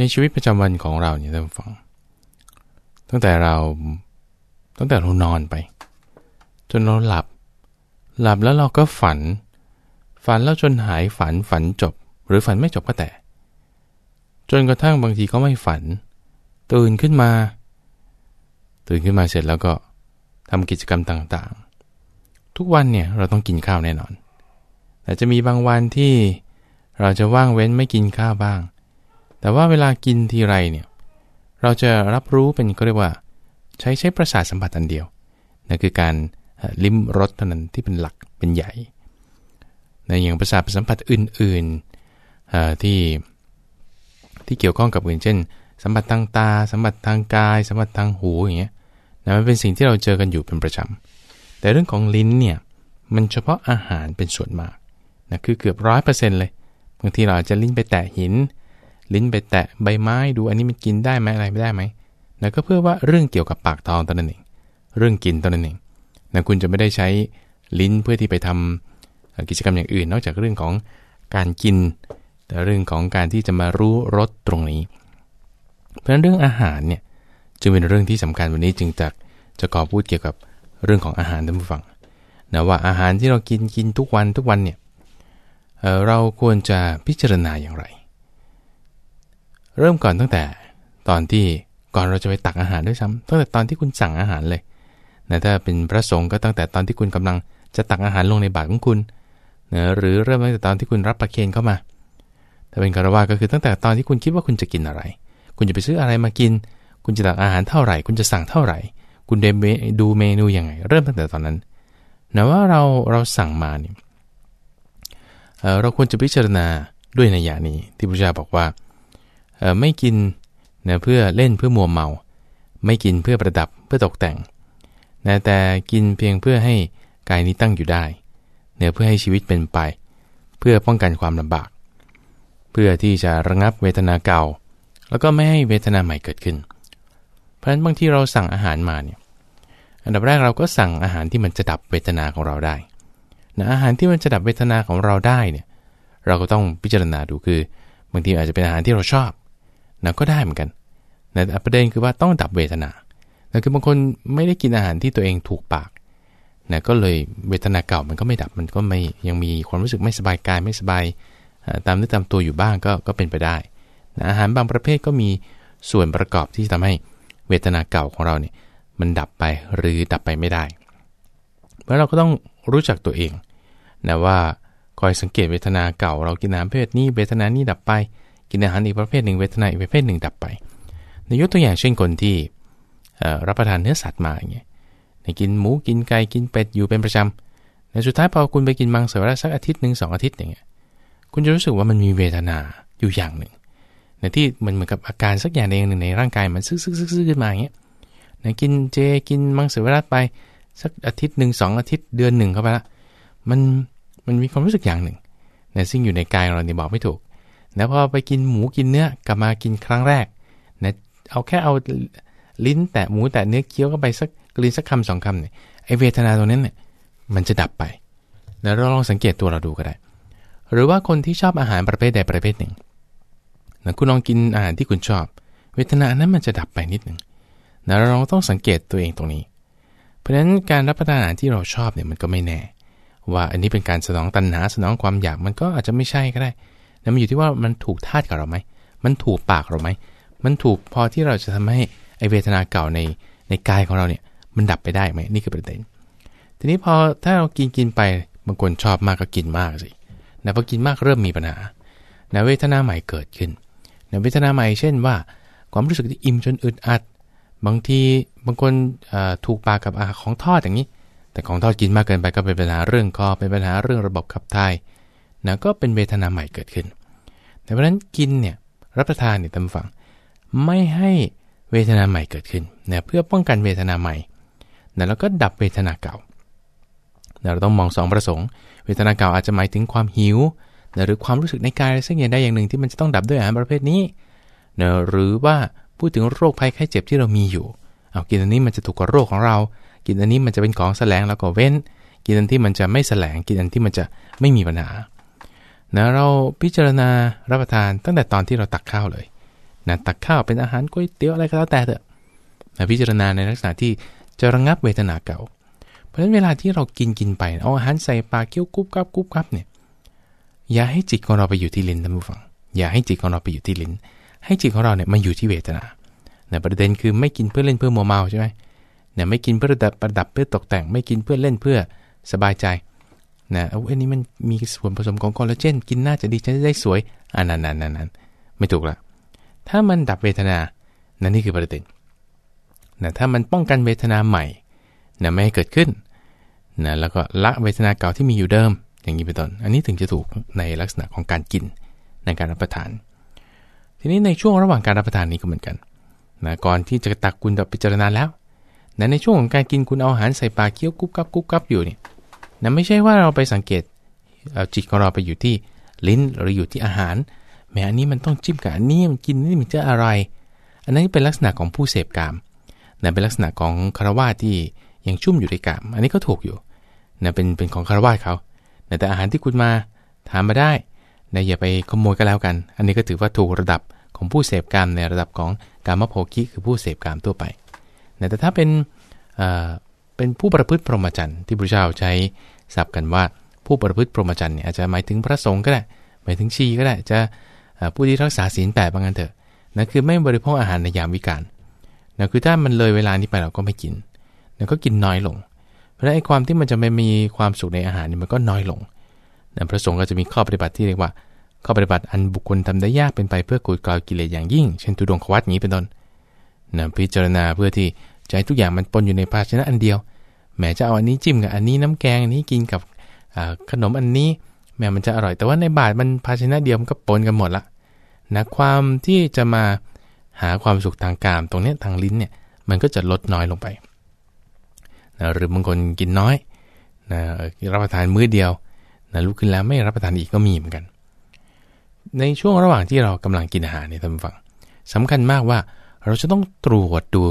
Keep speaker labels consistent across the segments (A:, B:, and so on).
A: ในชีวิตประจำวันของเราเนี่ยท่านฟัง ตั้งแต่เราตั้งแต่เรานอนไป จนเราหลับ หลับแล้วเราก็ฝัน ฝันแล้วจนหายฝันฝันจบ หรือฝันไม่จบก็แต่ จนกระทั่งบางทีก็ไม่ฝัน ตื่นขึ้นมา ตื่นขึ้นมาเสร็จแล้วก็ทำกิจกรรมต่างๆ ทุกวันเนี่ยเราต้องกินข้าวแน่นอน แต่จะมีบางวันที่เราจะว่างเว้นไม่กินข้าวบ้าง แต่ว่าเวลากินทีไรเนี่ยเราจะรับรู้เป็นก็เรียกว่า ใช้ใช้ประสาทสัมผัสอันเดียวนั่นคือการลิ้มรสเท่านั้นที่เป็นหลักเป็นใหญ่ ในอย่างประสาทสัมผัสอื่นๆที่ที่เกี่ยวข้องกับอื่นเช่น สัมผัสทางตา สัมผัสทางกาย สัมผัสทางหูอย่างเงี้ยนะมันเป็นสิ่งที่เราเจอกันอยู่เป็นประจำแต่เรื่องของลิ้นเนี่ยมันเฉพาะอาหารเป็นส่วนมากนะคือเกือบร้อยเปอร์เซ็นต์เลยบางทีเราจะลิ้นไปแตะหิน ลิ้นไปแตะใบไม้ดูอันนี้มันกินได้ไหมอะไรไม่ได้ไหมนะก็เพื่อว่าเรื่องเกี่ยวกับปากท้องตอนนั้นเองเรื่องกินตอนนั้นเองนะคุณจะไม่ได้ใช้ลิ้นเพื่อที่ไปทำกิจกรรมอย่างอื่น นอกจากเรื่องของการกิน แต่เรื่องของการที่จะมารู้รสตรงนี้ เพราะฉะนั้นเรื่องอาหารเนี่ยจึงเป็นเรื่องที่สำคัญวันนี้จึงจะจะขอพูดเกี่ยวกับเรื่องของอาหารท่านผู้ฟังนะว่าอาหารที่เรากินกินทุกวันทุกวันเนี่ยเเราควรจะพิจารณาอย่างไร เริ่มก่อนตั้งแต่ตอนที่ก่อนเราจะไปตักอาหารด้วยซ้ำตั้งแต่ตอนที่คุณสั่งอาหารเลยนะถ้าเป็นพระสงฆ์ก็ตั้งแต่ตอนที่คุณกำลังจะตักอาหารลงในบาตรของคุณนะหรือเริ่มตั้งแต่ตอนที่คุณรับประเคนเข้ามา ถ้าเป็นคารวะก็คือตั้งแต่ตอนที่คุณคิดว่าคุณจะกินอะไร คุณจะไปซื้ออะไรมากิน คุณจะตักอาหารเท่าไหร่ คุณจะสั่งเท่าไหร่ คุณเดดูเมนูยังไง เริ่มตั้งแต่ตอนนั้นนะว่าเราเราสั่งมาเนี่ยเราควรจะพิจารณาด้วยในอย่างนี้ที่พระเจ้าบอกว่า ไม่กินนะเพื่อเล่นเพื่อมัวเมา ไม่กินเพื่อประดับเพื่อตกแต่งนะแต่กินเพียงเพื่อให้กายนี้ตั้งอยู่ได้เนื้อเพื่อให้ชีวิตเป็นไป เพื่อป้องกันความลำบาก เพื่อที่จะระงับเวทนาเก่า แล้วก็ไม่ให้เวทนาใหม่เกิดขึ้น เพราะฉะนั้นบางที่เราสั่งอาหารมาเนี่ยอันดับแรกเราก็สั่งอาหารที่มันจะดับเวทนาของเราได้นะอาหารที่มันจะดับเวทนาของเราได้เนี่ยเราก็ต้องพิจารณาดูคือบางทีอาจจะเป็นอาหารที่เราชอบ นะก็ได้เหมือนกันแต่ประเด็นคือว่าต้องดับเวทนานะคือบางคนไม่ได้กินอาหารที่ตัวเองถูกปากนะก็เลยเวทนาเก่ามันก็ไม่ดับมันก็ไม่ยังมีความรู้สึกไม่สบายกายไม่สบายตามเนื้อตามตัวอยู่บ้างก็ก็เป็นไปได้นะอาหารบางประเภทก็มีส่วนประกอบที่ทำให้เวทนาเก่าของเราเนี่ยมันดับไปหรือดับไปไม่ได้ เพราะเราก็ต้องรู้จักตัวเองนะว่าคอยสังเกตเวทนาเก่าเรากินอาหารประเภทนี้เวทนานี้ดับไป กินอาหารอีกประเภทหนึ่งเวทนาอีกประเภทหนึ่งดับไปในยกตัวอย่างเช่นคนที่รับประทานเนื้อสัตว์มาอย่างเงี้ยกินหมูกินไก่กินเป็ดอยู่เป็นประจำในสุดท้ายพอคุณไปกินมังสวิรัตสักอาทิตย์หนึ่งสองอาทิตย์อย่างเงี้ยคุณจะรู้สึกว่ามันมีเวทนาอยู่อย่างหนึ่งในที่มันเหมือนกับอาการสักอย่างหนึ่งในร่างกายมันซึกซึกซึกซึกขึ้นมาอย่างเงี้ยนะกินเจกินมังสวิรัตไปสักอาทิตย์หนึ่งสองอาทิตย์เดือนหนึ่งเข้าไปละมันมันมีความรู้สึกอย่างหนึ่งนะซึ่งอยู่ในกายเราเนี่ยบอกไม่ถูก แล้วพอไปกินหมูกินเนื้อกลับมากินครั้งแรกนะเอาแค่เอาลิ้นแตะหมูแตะเนื้อเคี้ยวเข้าไปสักกลืนสักคำสองคำเนี่ยไอเวทนาตรงนั้นเนี่ยมันจะดับไปแล้วเราลองสังเกตตัวเราดูก็ได้ หรือว่าคนที่ชอบอาหารประเภทใดประเภทหนึ่งนะคุณลองกินอาหารที่คุณชอบ เวทนานั้นมันจะดับไปนิดหนึ่งนะเราต้องสังเกตตัวเองตรงนี้ เพราะฉะนั้นการรับประทานอาหารที่เราชอบเนี่ยมันก็ไม่แน่ ว่าอันนี้เป็นการสนองตัณหาสนองความอยากมันก็อาจจะไม่ใช่ก็ได้ นะมันอยู่ที่ว่ามันถูกธาตุกับเราไหม มันถูกปากเราไหม มันถูกพอที่เราจะทำให้ไอเวทนาเก่าในในกายของเราเนี่ยมันดับไปได้ไหมนี่คือประเด็น ทีนี้พอถ้าเรากินกินไปบางคนชอบมากก็กินมากสินะพอกินมากเริ่มมีปัญหานะเวทนาใหม่เกิดขึ้นนะเวทนาใหม่เช่นว่า ความรู้สึกที่อิ่มจนอึดอัด บางทีบางคนถูกปากกับอาของทอดอย่างนี้ แต่ของทอดกินมากเกินไปก็เป็นปัญหาเรื่องคอเป็นปัญหาเรื่องระบบขับถ่าย นะก็เป็นเวทนาใหม่เกิดขึ้นแต่เพราะนั้นกินเนี่ยรับประทานเนี่ยตามฝัง ไม่ให้เวทนาใหม่เกิดขึ้นนะเพื่อป้องกันเวทนาใหม่นะแล้วก็ดับเวทนาเก่านะเราต้องมองสองประสงค์ เวทนาเก่าอาจจะหมายถึงความหิวนะหรือความรู้สึกในกายสักอย่างใดอย่างหนึ่งที่มันจะต้องดับด้วยอาหารประเภทนี้นะหรือว่าพูดถึงโรคภัยไข้เจ็บที่เรามีอยู่เอากินอันนี้มันจะถูกกับโรคของเรา กินอันนี้มันจะเป็นของแสลงแล้วก็เว้น กินอันที่มันจะไม่แสลง กินอันที่มันจะไม่มีปัญหา นะเราพิจารณารับประทานตั้งแต่ตอนที่เราตักข้าวเลยนะตักข้าวเป็นอาหารก๋วยเตี๋ยวอะไรก็แล้วแต่เถอะนะพิจารณาในลักษณะที่จะระงับเวทนาเก่า เพราะฉะนั้นเวลาที่เรากินกินไปเอาอาหารใส่ปากเคี้ยวกุ๊บกับกุ๊บกับเนี่ยอย่าให้จิตของเราไปอยู่ที่ลิ้นท่านผู้ฟัง อย่าให้จิตของเราไปอยู่ที่ลิ้น ให้จิตของเราเนี่ยมาอยู่ที่เวทนาเนี่ยประเด็นคือไม่กินเพื่อเล่นเพื่อมัวเมาใช่ไหมเนี่ยไม่กินเพื่อประดับประดับเพื่อตกแต่ง ไม่กินเพื่อเล่นเพื่อสบายใจ นะเอาอันนี้มันมีส่วนผสมของคอลลาเจนกินน่าจะดีจะได้สวยอันนั้นนั้นนั้นไม่ถูกละถ้ามันดับเวทนานั่นนี่คือประเด็นนะถ้ามันป้องกันเวทนาใหม่นะไม่ให้เกิดขึ้นนะแล้วก็ละเวทนาเก่าที่มีอยู่เดิม อย่างนี้เป็นต้นอันนี้ถึงจะถูกในลักษณะของการกินในการรับประทาน ทีนี้ในช่วงระหว่างการรับประทานนี้ก็เหมือนกันนะก่อนที่จะตักคุณจะพิจารณาแล้วนะในช่วงของการกินคุณเอาอาหารใส่ปากเคี้ยวกุ๊บกับกุ๊บกับอยู่เนี่ย นะไม่ใช่ว่าเราไปสังเกตเจิตของเราไปอยู่ที่ลิ้นหรืออยู่ที่อาหารแม้อันนี้มันต้องจิ้มกับอันนี้มันกินนี่มันจะอะไร อันนั้นเป็นลักษณะของผู้เสพกามนะเป็นลักษณะของคารวะที่ยังชุ่มอยู่ในกาม อันนี้ก็ถูกอยู่นะเป็นเป็นของคารวะเขานะแต่อาหารที่คุณมาทานมาได้นะอย่าไปขโมยก็แล้วกัน อันนี้ก็ถือว่าถูกระดับของผู้เสพกามในระดับของกามโภคิคือผู้เสพกามทั่วไปนะแต่ถ้าเป็น เป็นผู้ประพฤติพรหมจรรย์ที่พระเจ้าใช้ศัพท์กันว่าผู้ประพฤติพรหมจรรย์เนี่ยอาจจะหมายถึงพระสงฆ์ก็ได้หมายถึงชีก็ได้จะผู้ที่รักษาศีลแปดบางอันเถอะนั่นคือไม่บริโภคอาหารในยามวิกาลนะคือถ้ามันเลยเวลานี้ไปเราก็ไม่กินนะก็กินน้อยลง เพราะฉะนั้นไอ้ความที่มันจะไม่มีความสุขในอาหารนี่มันก็น้อยลงนะพระสงฆ์ก็จะมีข้อปฏิบัติที่เรียกว่าข้อปฏิบัติอันบุคคลทำได้ยากเป็นไปเพื่อกุดกลกิเลสอย่างยิ่ง เช่นตุดงควัตนี้เป็นต้นนะพิจารณาเพื่อที่จะให้ทุกอย่างมันปนอยู่ในภาชนะอันเดียว แม้จะเอาอันนี้จิ้มกับอันนี้น้ำแกงอันนี้กินกับขนมอันนี้แม้มันจะอร่อย แต่ว่าในบาทมันภาชนะเดียวมันก็ปนกันหมดละนะความที่จะมาหาความสุขทางกามตรงนี้ทางลิ้นเนี่ยมันก็จะลดน้อยลงไปนะหรือบางคนกินน้อยนะรับประทานมื้อเดียวนะลุกขึ้นแล้วไม่รับประทานอีกก็มีเหมือนกัน ในช่วงระหว่างที่เรากำลังกินอาหารเนี่ยท่านฟังสำคัญมากว่าเราจะต้องตรวจดู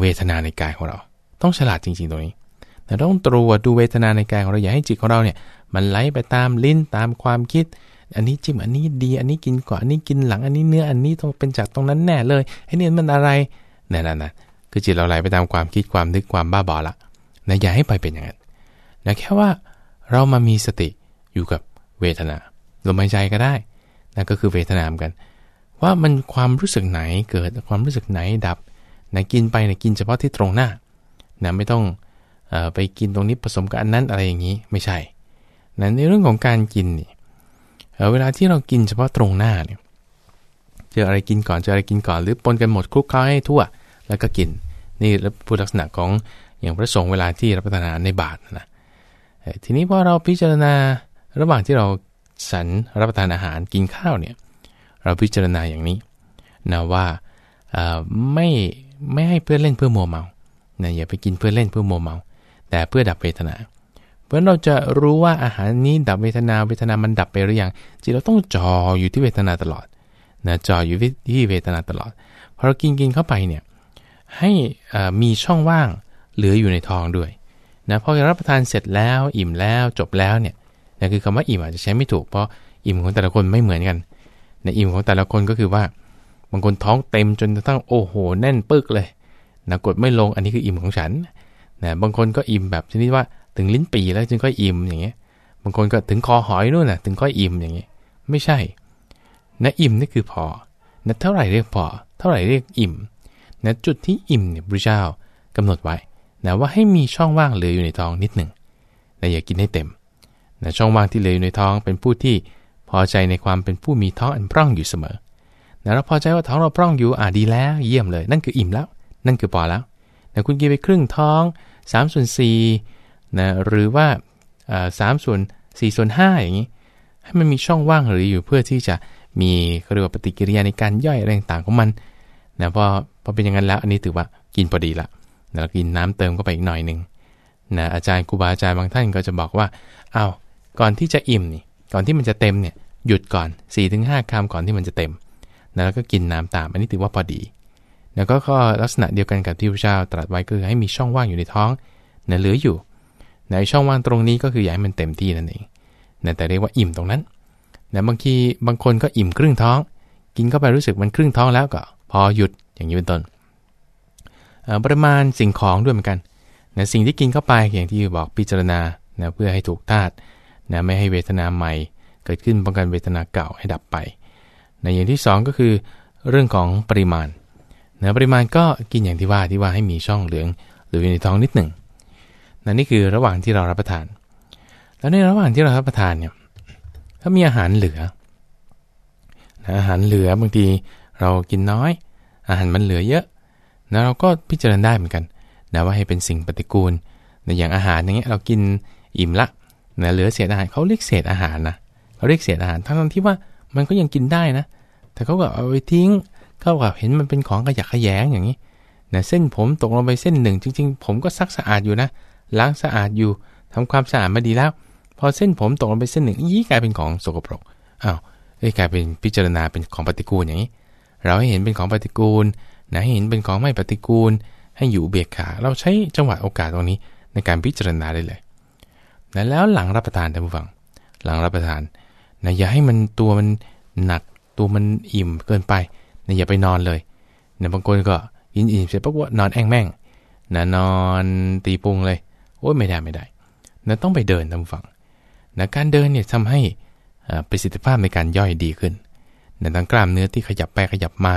A: เวทนาในกายของเรา ต้องฉลาดจริงๆตรงนี้ แต่ต้องตรวจดูเวทนาในกายของเราอย่าให้จิตของเราเนี่ยมันไหลไปตามลิ้นตามความคิด อันนี้จิ้มอันนี้ดี อันนี้กินก่อนอันนี้กินหลังอันนี้เนื้ออันนี้ต้องเป็นจากตรงนั้นแน่เลยไอ้นี่มันอะไรนั่นน่ะคือจิตเราไหลไปตามความคิดความนึกความบ้าบอละนะอย่าให้ไปเป็นอย่างนั้นนะแค่ว่าเรามามีสติอยู่กับเวทนาลมหายใจก็ได้นั่นก็คือเวทนาเหมือนกัน ว่ามันความรู้สึกไหนเกิดความรู้สึกไหนดับนะกินไปนะกินเฉพาะที่ตรงหน้านะไม่ต้อง ไปกินตรงนี้ผสมกับอันนั้นอะไรอย่างนี้ไม่ใช่นะในเรื่องของการกินนี่เวลาที่เรากินเฉพาะตรงหน้าเนี่ยเจออะไรกินก่อนเจออะไรกินก่อนหรือปนกันหมดคลุกเคล้าให้ทั่ว แล้วก็กิน นี่พูดลักษณะของอย่างพระสงฆ์เวลาที่รับประทานอาหารในบาตรนะทีนี้พอเราพิจารณาระหว่างที่เราสันรับประทานอาหารกินข้าวเนี่ยเราพิจารณาอย่างนี้นะว่าไม่ไม่ให้เพื่อเล่นเพื่อมัวเมานะอย่าไปกินเพื่อเล่นเพื่อมัวเมา แต่เพื่อดับเวทนา เพราะเราจะรู้ว่าอาหารนี้ดับเวทนาเวทนามันดับไปหรือยังจิตเราต้องจ่ออยู่ที่เวทนาตลอดนะจ่ออยู่ที่เวทนาตลอดพอเรากินกินเข้าไปเนี่ยให้มีช่องว่างเหลืออยู่ในท้องด้วยนะพอรับประทานเสร็จแล้วอิ่มแล้วจบแล้วเนี่ยนะคือคำว่าอิ่มอาจจะใช้ไม่ถูกเพราะอิ่มของแต่ละคนไม่เหมือนกันนะอิ่มของแต่ละคนก็คือว่าบางคนท้องเต็มจนกระทั่งโอ้โห แน่นปึกเลยนะกดไม่ลงอันนี้คืออิ่มของฉัน นะบางคนก็อิ่มแบบชนิดว่าถึงลิ้นปีแล้วจึงค่อยอิ่มอย่างเงี้ย บางคนก็ถึงคอหอยนู่นน่ะถึงค่อยอิ่มอย่างเงี้ย ไม่ใช่ นะอิ่มนี่คือพอ นะเท่าไหร่เรียกพอ เท่าไหร่เรียกอิ่ม นะจุดที่อิ่มเนี่ยพระเจ้ากำหนดไว้นะว่าให้มีช่องว่างเหลืออยู่ในท้องนิดหนึ่งนะอย่ากินให้เต็มนะช่องว่างที่เหลืออยู่ในท้องเป็นผู้ที่พอใจในความเป็นผู้มีท้องอันพร่องอยู่เสมอนะเราพอใจว่าท้องเราพร่องอยู่อ่าดีแล้ว เยี่ยมเลย นั่นคืออิ่มแล้ว นั่นคือพอแล้วนะคุณกินไปครึ่งท้อง 3ส่วน4นะหรือว่าสามส่วน4ส่วน5อย่างนี้ ให้มันมีช่องว่างหรืออยู่เพื่อที่จะมีเรียกว่าปฏิกิริยาในการย่อยอะไรต่างของมันนะพอพอเป็นอย่างนั้นแล้วอันนี้ถือว่ากินพอดีละแล้วกินน้ำเติมเข้าไปอีกหน่อยหนึ่งนะอาจารย์ครูบาอาจารย์บางท่านก็จะบอกว่าอา้าวก่อนที่จะอิ่มนี่ก่อนที่มันจะเต็มเนี่ยหยุดก่อน4-5คำก่อนที่มันจะเต็มนะแล้วก็กินน้ำตามอันนี้ถือว่าพอดี แล้วก็ข้อลักษณะเดียวกันกับที่พระเจ้าตรัสไว้คือให้มีช่องว่างอยู่ในท้องนะเหลืออยู่ในช่องว่างตรงนี้ก็คืออยากให้มันเต็มที่นั่นเองนะแต่เรียกว่าอิ่มตรงนั้นนะบางทีบางคนก็อิ่มครึ่งท้อง กินเข้าไปรู้สึกมันครึ่งท้องแล้วก็พอหยุดอย่างนี้เป็นต้นปริมาณสิ่งของด้วยเหมือนกันนะสิ่งที่กินเข้าไปอย่างที่บอกพิจารณานะเพื่อให้ถูกธาตุนะไม่ให้เวทนาใหม่ เกิดขึ้นป้องกันเวทนาเก่าให้ดับไปนะอย่างที่ 2 ก็คือ เรื่องของปริมาณ นะปริมาณก็กินอย่างที่ว่าที่ว่าให้มีช่องเหลืองหรืออยู่ในท้องนิดหนึ่งนะนี่คือระหว่างที่เรารับประทาน แล้วในระหว่างที่เรารับประทานเนี่ยถ้ามีอาหารเหลือนะอาหารเหลือบางทีเรากินน้อย อาหารมันเหลือเยอะนะเราก็พิจารณาได้เหมือนกันนะว่าให้เป็นสิ่งปฏิกูลนะอย่างอาหารอย่างเงี้ยเรากินอิ่มละนะเหลือเศษอาหารเขาเรียกเศษอาหารนะเขาเรียกเศษอาหารทั้งที่ว่ามันก็ยังกินได้นะ แต่เขาก็เอาไปทิ้ง เขาก็เห็นมันเป็นของขยะขยงอย่างนี้นะเส้นผมตกลงไปเส้นหนึ่ง จริง ๆ ผมก็ซักสะอาดอยู่นะ ล้างสะอาดอยู่ทำความสะอาดมาดีแล้ว พอเส้นผมตกลงไปเส้นหนึ่งยี่กลายเป็นของสกปรกอ้าวเอ้ยกลายเป็นพิจารณาเป็นของปฏิกูลอย่างนี้ เราให้เห็นเป็นของปฏิกูลนะให้เห็นเป็นของไม่ปฏิกูล ให้อยู่เบียกขา เราใช้จังหวะโอกาสตรงนี้ในการพิจารณาได้เลยนะแล้วหลังรับประทานท่านผู้ฟัง หลังรับประทานนะอย่าให้มันตัวมันหนักตัวมันอิ่มเกินไป นะอย่าไปนอนเลยนะบางคนก็อินอิ่มเสร็จปุ๊บว่านอนแอ่งแม่งนะนอนตีปุงเลย โอ้ยไม่ได้ไม่ได้นะต้องไปเดินท่านผู้ฟังนะการเดินเนี่ยทำให้ประสิทธิภาพในการย่อยดีขึ้นนะทั้งกล้ามเนื้อที่ขยับไปขยับมา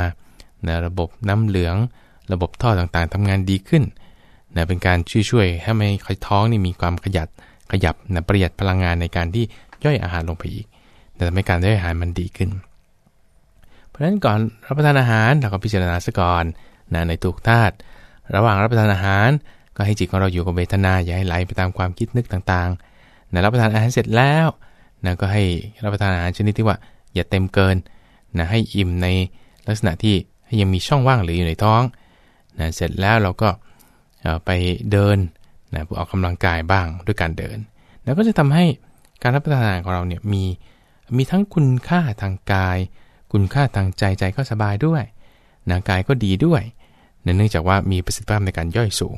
A: นะระบบน้ำเหลือง ระบบท่อต่างๆทำงานดีขึ้นนะเป็นการช่วยๆให้ไม่คอยท้องนี่มีความขยัดขยับนะประหยัดพลังงานในการที่ย่อยอาหารลงไปอีกแต่ทำให้การย่อยอาหารมันดีขึ้น เพราะฉะนั้นก่อนรับประทานอาหารเราก็พิจารณาซะก่อนนะในทุกธาตุระหว่างรับประทานอาหาร ก็ให้จิตของเราอยู่กับเวทนาอย่าให้ไหลไปตามความคิดนึกต่างๆนะรับประทานอาหารเสร็จแล้วนะก็ให้รับประทานอาหารชนิดที่ว่าอย่าเต็มเกินนะให้อิ่มในลักษณะที่ยังมีช่องว่างหรืออยู่ในท้องนะเสร็จแล้วเราก็ไปเดินนะออกกำลังกายบ้างด้วยการเดิน แล้วก็จะทำให้การรับประทานอาหารของเราเนี่ยมีมีทั้งคุณค่าทางกาย คุณค่าทางใจใจก็สบายด้วยนะกายก็ดีด้วย เนื่องจากว่ามีประสิทธิภาพในการย่อยสูง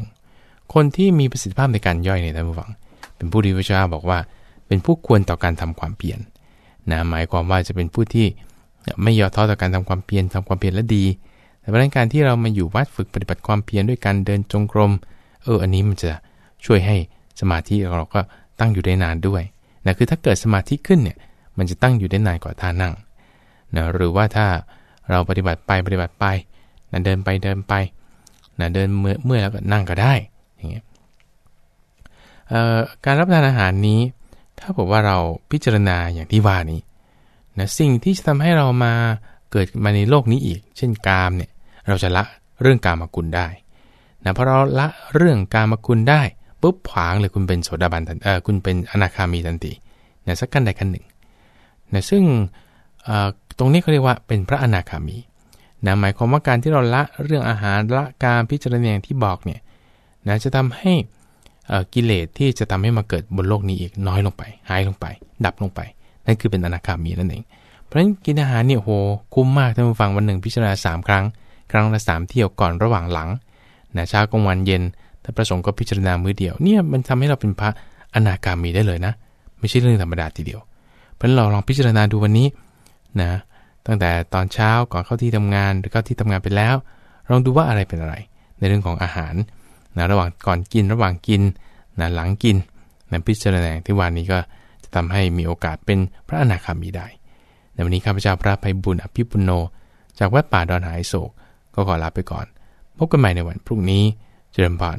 A: คนที่มีประสิทธิภาพในการย่อยเนี่ยท่านผู้ฟัง เป็นผู้ที่พระเจ้าบอกว่า เป็นผู้ควรต่อการทำความเปลี่ยนนะหมายความว่าจะเป็นผู้ที่ไม่ย่อท้อต่อการทำความเพียรทำความเพียรและดี แต่ประการที่เรามาอยู่วัดฝึกปฏิบัติความเพียรด้วยการเดินจงกรม เออ อันนี้มันจะช่วยให้สมาธิเราก็ตั้งอยู่ได้นานด้วยนะคือถ้าเกิดสมาธิขึ้นเนี่ย มันจะตั้งอยู่ได้นานกว่าท่านั่ง นะหรือว่าถ้าเราปฏิบัติไปปฏิบัติไปนะเดินไปเดินไปนะเดินเมื่อเมื่อแล้วก็นั่งก็ได้อย่างเงี้ยการรับประทานอาหารนี้ ถ้าบอกว่าเราพิจารณาอย่างที่ว่านี้นะสิ่งที่จะทำให้เรามาเกิดมาในโลกนี้อีก เช่นกามเนี่ยเราจะละเรื่องกามกุลได้นะพอเราละเรื่องกามกุลได้ปุ๊บขวางเลยคุณเป็นโสดาบันทันเออคุณเป็นอนาคามีทันทีนะสักขั้นใดขั้นหนึ่งนะซึ่ง ตรงนี้เขาเรียกว่าเป็นพระอนาคามีนะหมายความว่าการที่เราละเรื่องอาหารละการพิจารณาที่บอกเนี่ยนะจะทำให้กิเลสที่จะทำให้มาเกิดบนโลกนี้อีกน้อยลงไป หายลงไป ดับลงไป นั่นคือเป็นอนาคามีนั่นเองเพราะฉะนั้นกินอาหารเนี่ยโหคุ้มมากท่านผู้ฟังวันหนึ่งพิจารณาสามครั้ง ครั้งละสามเที่ยวก่อนระหว่างหลังนะเช้ากลางวันเย็น ถ้าประสงค์ก็พิจารณามื้อเดียวเนี่ยมันทำให้เราเป็นพระอนาคามีได้เลยนะ ไม่ใช่เรื่องธรรมดาทีเดียว เพราะฉะนั้นเราลองพิจารณาดูวันนี้ นะตั้งแต่ตอนเช้าก่อนเข้าที่ทำงานหรือเข้าที่ทำงานไปแล้วลองดูว่าอะไรเป็นอะไร ในเรื่องของอาหารนะระหว่างก่อนกินระหว่างกินนะหลังกินนะพิจารณาที่วันนี้ก็จะทำให้มีโอกาสเป็นพระอนาคามีได้ ในวันนี้ข้าพเจ้าพระภัยบุญอภิปุโน จากวัดป่าดอนหายโศก ก็ขอลาไปก่อน พบกันใหม่ในวันพรุ่งนี้ เจริญพร